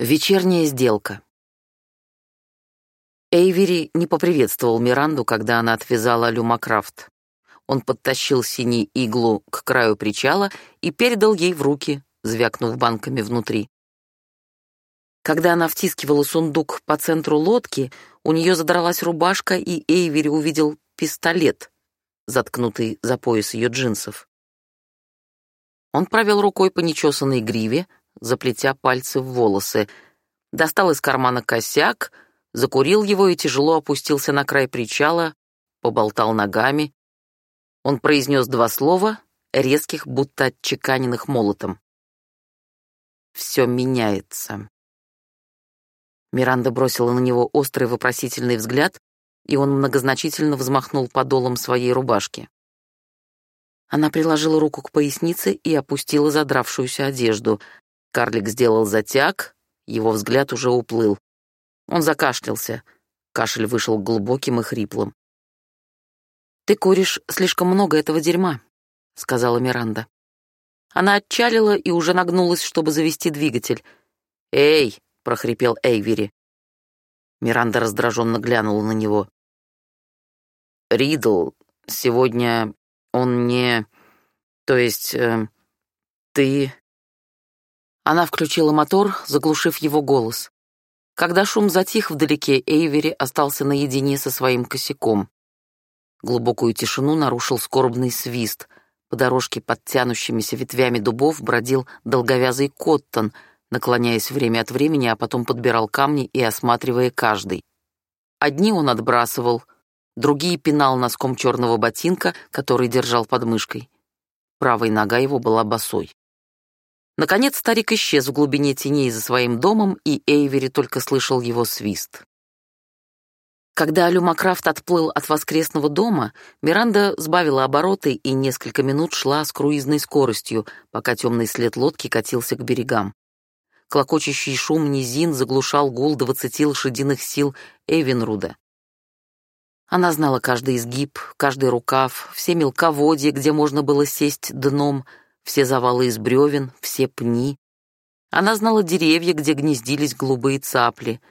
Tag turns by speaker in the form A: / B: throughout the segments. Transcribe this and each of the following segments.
A: Вечерняя сделка. Эйвери не поприветствовал Миранду, когда она отвязала Люмакрафт. Он подтащил синий иглу к краю причала и передал ей в руки, звякнув банками внутри. Когда она втискивала сундук по центру лодки, у нее задралась рубашка, и Эйвери увидел пистолет, заткнутый за пояс ее джинсов. Он провел рукой по нечесанной гриве, заплетя пальцы в волосы, достал из кармана косяк, закурил его и тяжело опустился на край причала, поболтал ногами. Он произнес два слова, резких, будто отчеканенных молотом. «Все меняется». Миранда бросила на него острый вопросительный взгляд, и он многозначительно взмахнул подолом своей рубашки. Она приложила руку к пояснице и опустила задравшуюся одежду, Карлик сделал затяг, его взгляд уже уплыл. Он закашлялся. Кашель вышел глубоким и хриплым. «Ты куришь слишком много этого дерьма», — сказала Миранда. Она отчалила и уже нагнулась, чтобы завести двигатель. «Эй!» — прохрипел Эйвери. Миранда раздраженно глянула на него. «Ридл, сегодня он не... То есть... Э, ты...» Она включила мотор, заглушив его голос. Когда шум затих вдалеке, Эйвери остался наедине со своим косяком. Глубокую тишину нарушил скорбный свист. По дорожке под тянущимися ветвями дубов бродил долговязый коттон, наклоняясь время от времени, а потом подбирал камни и осматривая каждый. Одни он отбрасывал, другие пинал носком черного ботинка, который держал под мышкой. Правая нога его была босой. Наконец старик исчез в глубине теней за своим домом, и Эйвери только слышал его свист. Когда Люмакрафт отплыл от воскресного дома, Миранда сбавила обороты и несколько минут шла с круизной скоростью, пока темный след лодки катился к берегам. Клокочущий шум низин заглушал гул двадцати лошадиных сил Эвенруда. Она знала каждый изгиб, каждый рукав, все мелководья, где можно было сесть дном — все завалы из бревен, все пни. Она знала деревья, где гнездились голубые цапли.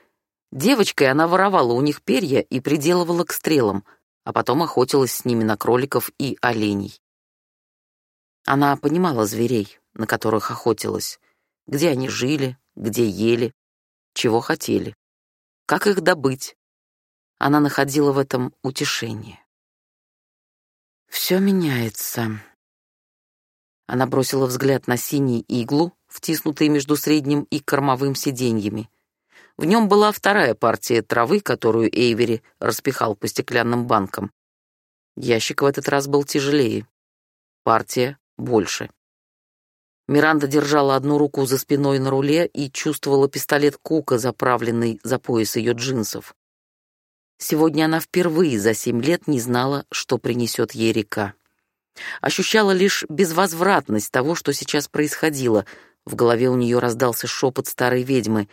A: Девочкой она воровала у них перья и приделывала к стрелам, а потом охотилась с ними на кроликов и оленей. Она понимала зверей, на которых охотилась, где они жили, где ели, чего хотели, как их добыть. Она находила в этом утешение. «Все меняется», она бросила взгляд на синий иглу, втиснутый между средним и кормовым сиденьями. В нем была вторая партия травы, которую Эйвери распихал по стеклянным банкам. Ящик в этот раз был тяжелее. Партия больше. Миранда держала одну руку за спиной на руле и чувствовала пистолет Кука, заправленный за пояс ее джинсов. Сегодня она впервые за семь лет не знала, что принесет ей река. Ощущала лишь безвозвратность того, что сейчас происходило. В голове у нее раздался шепот старой ведьмы.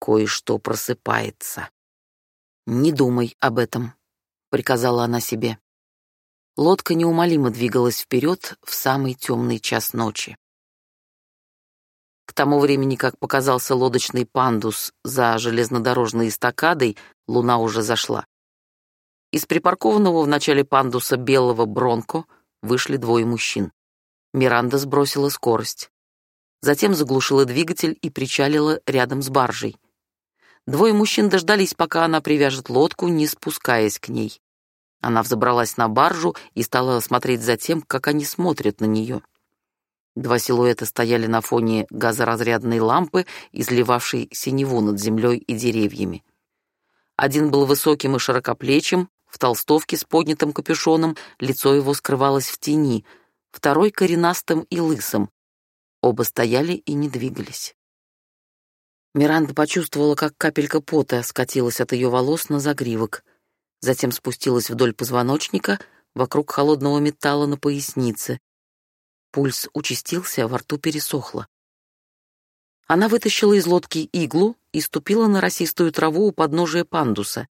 A: «Кое-что просыпается». «Не думай об этом», — приказала она себе. Лодка неумолимо двигалась вперед в самый темный час ночи. К тому времени, как показался лодочный пандус за железнодорожной эстакадой, луна уже зашла. Из припаркованного в начале пандуса белого бронко — вышли двое мужчин. Миранда сбросила скорость. Затем заглушила двигатель и причалила рядом с баржей. Двое мужчин дождались, пока она привяжет лодку, не спускаясь к ней. Она взобралась на баржу и стала смотреть за тем, как они смотрят на нее. Два силуэта стояли на фоне газоразрядной лампы, изливавшей синеву над землей и деревьями. Один был высоким и широкоплечим, в толстовке с поднятым капюшоном, лицо его скрывалось в тени, второй коренастым и лысым. Оба стояли и не двигались. Миранда почувствовала, как капелька пота скатилась от ее волос на загривок, затем спустилась вдоль позвоночника, вокруг холодного металла на пояснице. Пульс участился, а во рту пересохло. Она вытащила из лодки иглу и ступила на росистую траву у подножия пандуса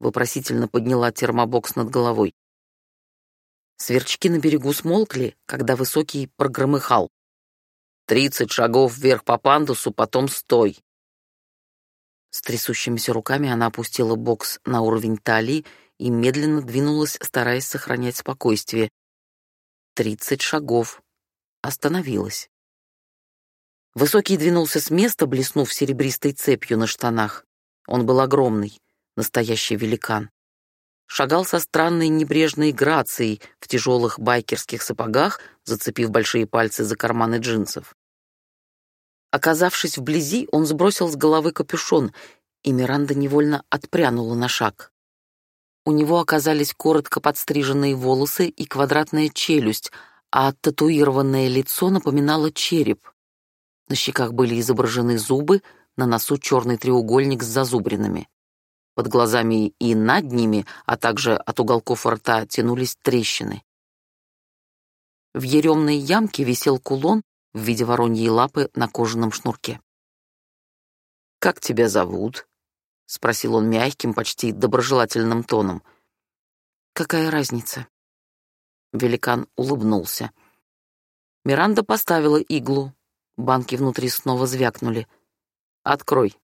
A: вопросительно подняла термобокс над головой. Сверчки на берегу смолкли, когда высокий прогромыхал. «Тридцать шагов вверх по пандусу, потом стой. С трясущимися руками она опустила бокс на уровень талии и медленно двинулась, стараясь сохранять спокойствие. Тридцать шагов. Остановилась. Высокий двинулся с места, блеснув серебристой цепью на штанах. Он был огромный, настоящий великан. Шагал со странной небрежной грацией в тяжелых байкерских сапогах, зацепив большие пальцы за карманы джинсов. Оказавшись вблизи, он сбросил с головы капюшон, и Миранда невольно отпрянула на шаг. У него оказались коротко подстриженные волосы и квадратная челюсть, а татуированное лицо напоминало череп. На щеках были изображены зубы, на носу черный треугольник с зазубринами. Под глазами и над ними, а также от уголков рта тянулись трещины. В еремной ямке висел кулон в виде вороньей лапы на кожаном шнурке. «Как тебя зовут?» — спросил он мягким, почти доброжелательным тоном. «Какая разница?» Великан улыбнулся. Миранда поставила иглу. Банки внутри снова звякнули. «Открой».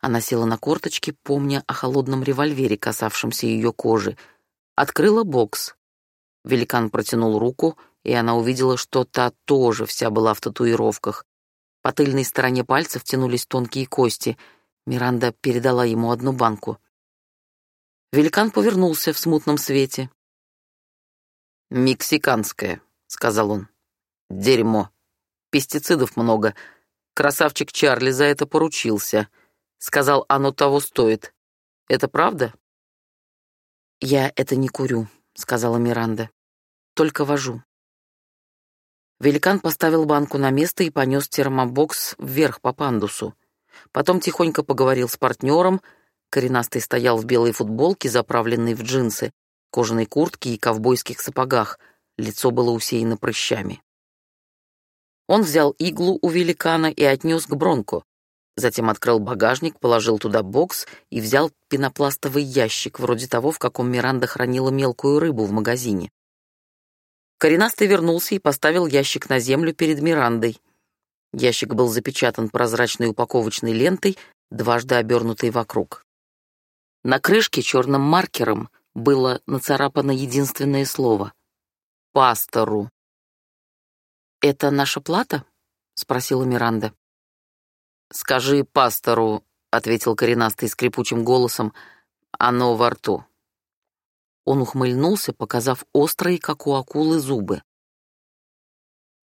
A: Она села на корточки, помня о холодном револьвере, касавшемся ее кожи. Открыла бокс. Великан протянул руку, и она увидела, что та тоже вся была в татуировках. По тыльной стороне пальцев тянулись тонкие кости — Миранда передала ему одну банку. Великан повернулся в смутном свете. «Мексиканское», — сказал он. «Дерьмо. Пестицидов много. Красавчик Чарли за это поручился. Сказал, оно того стоит. Это правда?» «Я это не курю», — сказала Миранда. «Только вожу». Великан поставил банку на место и понес термобокс вверх по пандусу. Потом тихонько поговорил с партнером. Коренастый стоял в белой футболке, заправленной в джинсы, кожаной куртке и ковбойских сапогах. Лицо было усеяно прыщами. Он взял иглу у великана и отнес к Бронко. Затем открыл багажник, положил туда бокс и взял пенопластовый ящик, вроде того, в каком Миранда хранила мелкую рыбу в магазине. Коренастый вернулся и поставил ящик на землю перед Мирандой. Ящик был запечатан прозрачной упаковочной лентой, дважды обернутой вокруг. На крышке черным маркером было нацарапано единственное слово — «Пастору». «Это наша плата?» — спросила Миранда. «Скажи пастору», — ответил коренастый скрипучим голосом, — «оно во рту». Он ухмыльнулся, показав острые, как у акулы, зубы.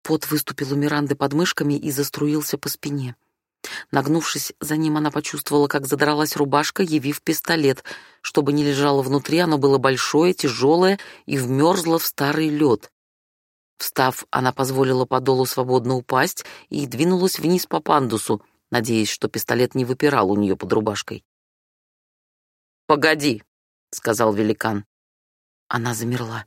A: Пот выступил у Миранды под мышками и заструился по спине. Нагнувшись за ним, она почувствовала, как задралась рубашка, явив пистолет. Чтобы не лежало внутри, оно было большое, тяжелое и вмерзло в старый лед. Встав, она позволила подолу свободно упасть и двинулась вниз по пандусу, надеясь, что пистолет не выпирал у нее под рубашкой. «Погоди», — сказал великан. Она замерла.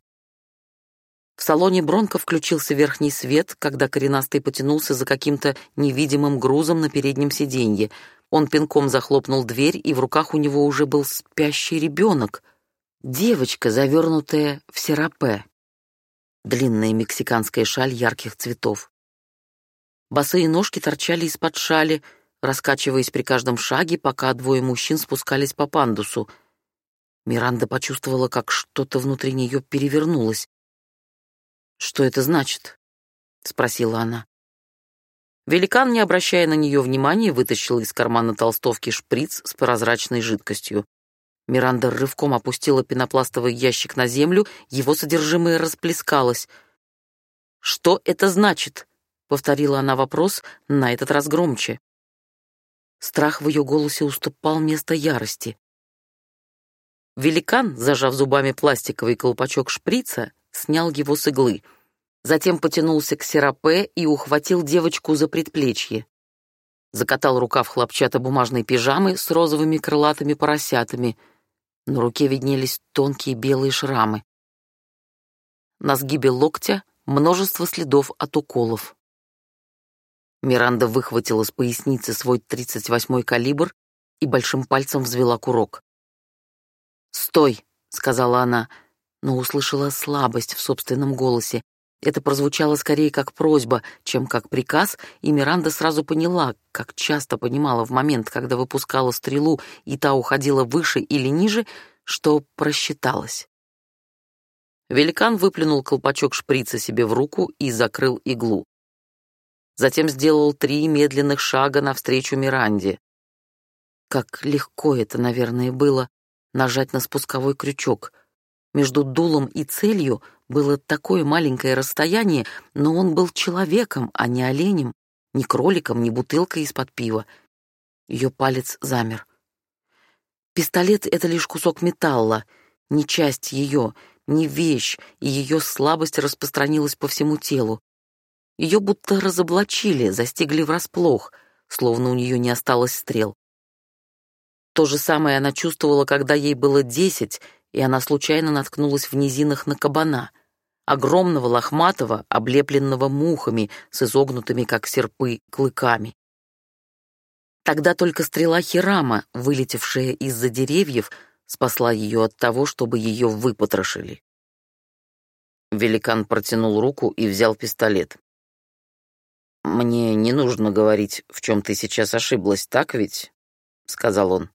A: В салоне Бронко включился верхний свет, когда коренастый потянулся за каким-то невидимым грузом на переднем сиденье. Он пинком захлопнул дверь, и в руках у него уже был спящий ребенок. Девочка, завернутая в серапе. Длинная мексиканская шаль ярких цветов. Босые ножки торчали из-под шали, раскачиваясь при каждом шаге, пока двое мужчин спускались по пандусу. Миранда почувствовала, как что-то внутри нее перевернулось. «Что это значит?» — спросила она. Великан, не обращая на нее внимания, вытащил из кармана толстовки шприц с прозрачной жидкостью. Миранда рывком опустила пенопластовый ящик на землю, его содержимое расплескалось. «Что это значит?» — повторила она вопрос, на этот раз громче. Страх в ее голосе уступал место ярости. Великан, зажав зубами пластиковый колпачок шприца, снял его с иглы. Затем потянулся к серапе и ухватил девочку за предплечье. Закатал рукав хлопчатобумажной пижамы с розовыми крылатыми поросятами. На руке виднелись тонкие белые шрамы. На сгибе локтя множество следов от уколов. Миранда выхватила с поясницы свой 38-й калибр и большим пальцем взвела курок. «Стой!» — сказала она, но услышала слабость в собственном голосе Это прозвучало скорее как просьба, чем как приказ, и Миранда сразу поняла, как часто понимала в момент, когда выпускала стрелу, и та уходила выше или ниже, что просчиталась. Великан выплюнул колпачок шприца себе в руку и закрыл иглу. Затем сделал три медленных шага навстречу Миранде. Как легко это, наверное, было нажать на спусковой крючок. Между дулом и целью было такое маленькое расстояние, но он был человеком, а не оленем, не кроликом, не бутылкой из-под пива. Ее палец замер. Пистолет — это лишь кусок металла, не часть ее, не вещь, и ее слабость распространилась по всему телу. Ее будто разоблачили, застигли врасплох, словно у нее не осталось стрел. То же самое она чувствовала, когда ей было десять, и она случайно наткнулась в низинах на кабана, огромного лохматого, облепленного мухами с изогнутыми, как серпы, клыками. Тогда только стрела Хирама, вылетевшая из-за деревьев, спасла ее от того, чтобы ее выпотрошили. Великан протянул руку и взял пистолет. «Мне не нужно говорить, в чем ты сейчас ошиблась, так ведь?» — сказал он.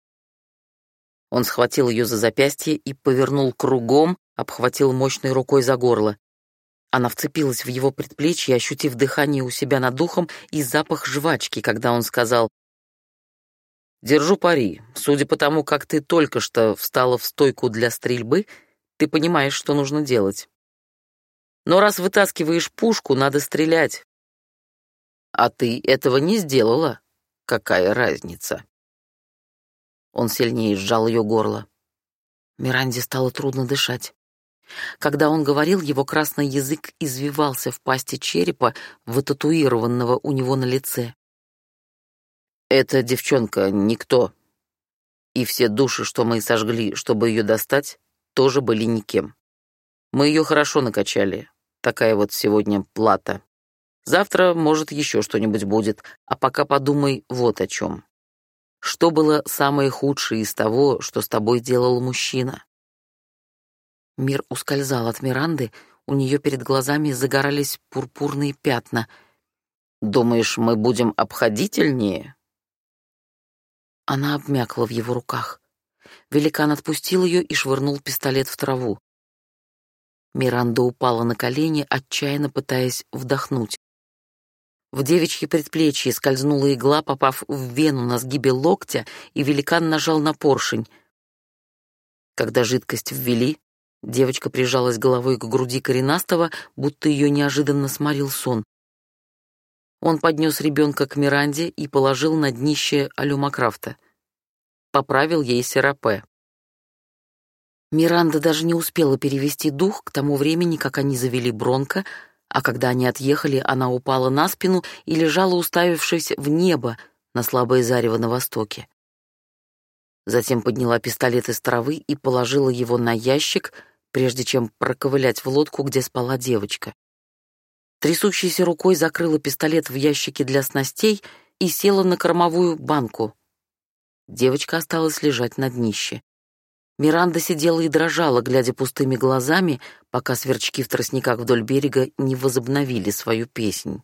A: Он схватил ее за запястье и повернул кругом, обхватил мощной рукой за горло. Она вцепилась в его предплечье, ощутив дыхание у себя над духом и запах жвачки, когда он сказал «Держу пари. Судя по тому, как ты только что встала в стойку для стрельбы, ты понимаешь, что нужно делать. Но раз вытаскиваешь пушку, надо стрелять. А ты этого не сделала. Какая разница?» Он сильнее сжал ее горло. Миранде стало трудно дышать. Когда он говорил, его красный язык извивался в пасти черепа, вытатуированного у него на лице. «Эта девчонка никто. И все души, что мы сожгли, чтобы ее достать, тоже были никем. Мы ее хорошо накачали. Такая вот сегодня плата. Завтра, может, еще что-нибудь будет, а пока подумай вот о чем. Что было самое худшее из того, что с тобой делал мужчина? Мир ускользал от Миранды, у нее перед глазами загорались пурпурные пятна. «Думаешь, мы будем обходительнее?» Она обмякла в его руках. Великан отпустил ее и швырнул пистолет в траву. Миранда упала на колени, отчаянно пытаясь вдохнуть. В девичье предплечье скользнула игла, попав в вену на сгибе локтя, и великан нажал на поршень. Когда жидкость ввели, девочка прижалась головой к груди коренастого, будто ее неожиданно сморил сон. Он поднес ребенка к Миранде и положил на днище Алюмакрафта. Поправил ей серапе. Миранда даже не успела перевести дух к тому времени, как они завели Бронко, а когда они отъехали, она упала на спину и лежала, уставившись в небо на слабое зарево на востоке. Затем подняла пистолет из травы и положила его на ящик, прежде чем проковылять в лодку, где спала девочка. Трясущейся рукой закрыла пистолет в ящике для снастей и села на кормовую банку. Девочка осталась лежать на днище. Миранда сидела и дрожала, глядя пустыми глазами, пока сверчки в тростниках вдоль берега не возобновили свою песнь.